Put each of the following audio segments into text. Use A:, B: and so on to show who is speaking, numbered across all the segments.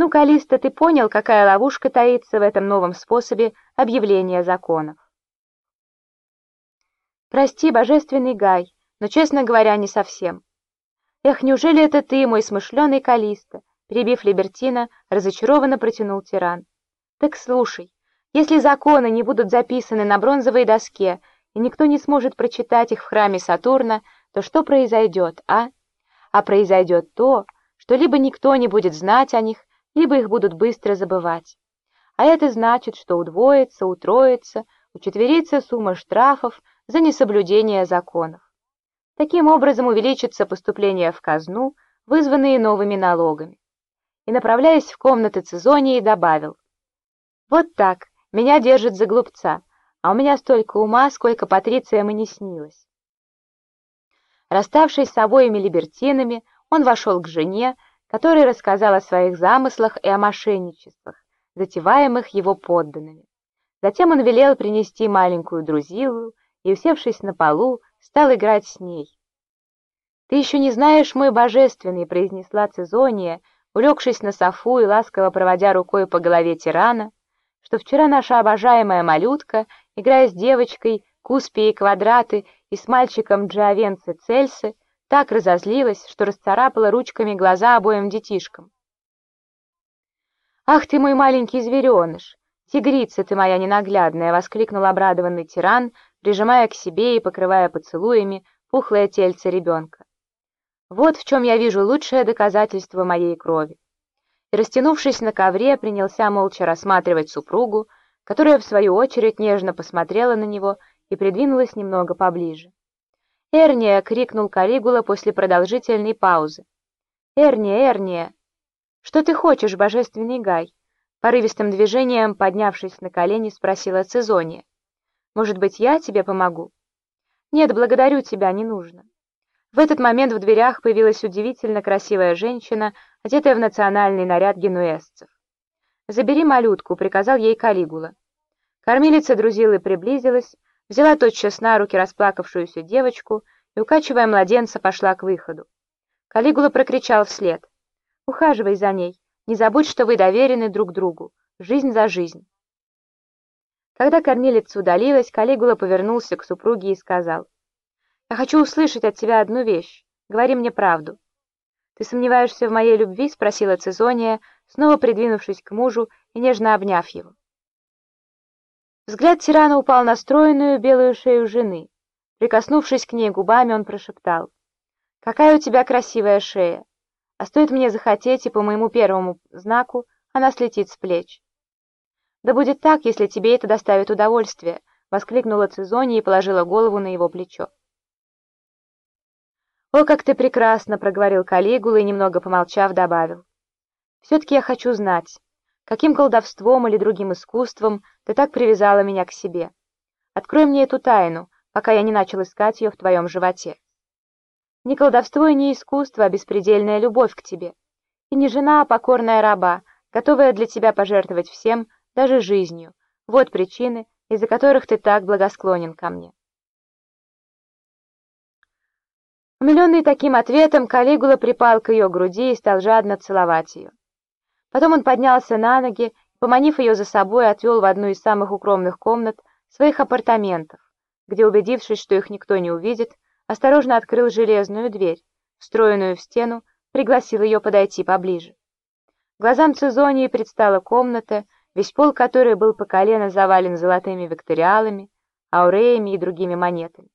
A: Ну, Калиста, ты понял, какая ловушка таится в этом новом способе объявления законов? Прости, божественный Гай, но, честно говоря, не совсем. Эх, неужели это ты, мой смышленый Калиста? Перебив Либертина, разочарованно протянул тиран. Так слушай, если законы не будут записаны на бронзовой доске, и никто не сможет прочитать их в храме Сатурна, то что произойдет, а? А произойдет то, что либо никто не будет знать о них, либо их будут быстро забывать. А это значит, что удвоится, утроится, учетверится сумма штрафов за несоблюдение законов. Таким образом увеличится поступление в казну, вызванные новыми налогами. И, направляясь в комнаты Цезонии, добавил, «Вот так, меня держит за глупца, а у меня столько ума, сколько патрициям и не снилось». Расставшись с обоими либертинами, он вошел к жене, который рассказал о своих замыслах и о мошенничествах, затеваемых его подданными. Затем он велел принести маленькую друзилу и, усевшись на полу, стал играть с ней. «Ты еще не знаешь, мой божественный», — произнесла Цезония, улегшись на софу и ласково проводя рукой по голове тирана, что вчера наша обожаемая малютка, играя с девочкой Куспией Квадраты и с мальчиком Джиовенце Цельсы, так разозлилась, что расцарапала ручками глаза обоим детишкам. «Ах ты мой маленький звереныш! Тигрица ты моя ненаглядная!» — воскликнул обрадованный тиран, прижимая к себе и покрывая поцелуями пухлое тельце ребенка. «Вот в чем я вижу лучшее доказательство моей крови!» И, растянувшись на ковре, принялся молча рассматривать супругу, которая, в свою очередь, нежно посмотрела на него и придвинулась немного поближе. «Эрния!» — крикнул Калигула после продолжительной паузы. «Эрния, Эрния!» «Что ты хочешь, божественный Гай?» Порывистым движением, поднявшись на колени, спросила Цезония. «Может быть, я тебе помогу?» «Нет, благодарю тебя, не нужно». В этот момент в дверях появилась удивительно красивая женщина, одетая в национальный наряд генуэзцев. «Забери малютку», — приказал ей Калигула. Кормилица Друзилы приблизилась, взяла тотчас на руки расплакавшуюся девочку и, укачивая младенца, пошла к выходу. Калигула прокричал вслед. «Ухаживай за ней, не забудь, что вы доверены друг другу, жизнь за жизнь». Когда кормилица удалилась, Калигула повернулся к супруге и сказал, «Я хочу услышать от тебя одну вещь, говори мне правду». «Ты сомневаешься в моей любви?» — спросила Цезония, снова придвинувшись к мужу и нежно обняв его. Взгляд тирана упал на стройную белую шею жены. Прикоснувшись к ней губами, он прошептал. «Какая у тебя красивая шея! А стоит мне захотеть, и по моему первому знаку она слетит с плеч». «Да будет так, если тебе это доставит удовольствие», — воскликнула Цезония и положила голову на его плечо. «О, как ты прекрасно!» — проговорил Калигула и, немного помолчав, добавил. «Все-таки я хочу знать, Каким колдовством или другим искусством ты так привязала меня к себе? Открой мне эту тайну, пока я не начал искать ее в твоем животе. Не колдовство и не искусство, а беспредельная любовь к тебе. И не жена, а покорная раба, готовая для тебя пожертвовать всем, даже жизнью. Вот причины, из-за которых ты так благосклонен ко мне. Умиленный таким ответом, Калигула припал к ее груди и стал жадно целовать ее. Потом он поднялся на ноги, поманив ее за собой, отвел в одну из самых укромных комнат своих апартаментов, где, убедившись, что их никто не увидит, осторожно открыл железную дверь, встроенную в стену, пригласил ее подойти поближе. Глазам Цезонии предстала комната, весь пол которой был по колено завален золотыми викториалами, ауреями и другими монетами.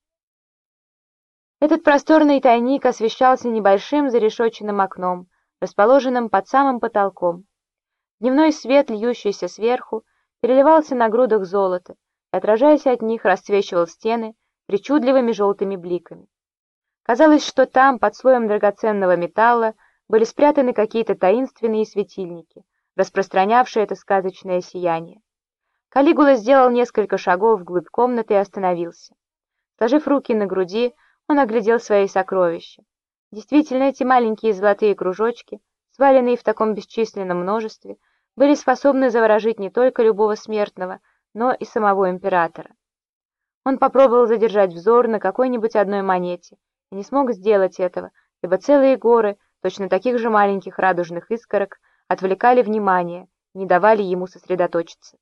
A: Этот просторный тайник освещался небольшим зарешоченным окном, расположенным под самым потолком. Дневной свет, льющийся сверху, переливался на грудах золота и, отражаясь от них, расцвечивал стены причудливыми желтыми бликами. Казалось, что там, под слоем драгоценного металла, были спрятаны какие-то таинственные светильники, распространявшие это сказочное сияние. Калигула сделал несколько шагов вглубь комнаты и остановился. Сложив руки на груди, он оглядел свои сокровища. Действительно, эти маленькие золотые кружочки, сваленные в таком бесчисленном множестве, были способны заворожить не только любого смертного, но и самого императора. Он попробовал задержать взор на какой-нибудь одной монете и не смог сделать этого, ибо целые горы точно таких же маленьких радужных искорок отвлекали внимание, не давали ему сосредоточиться.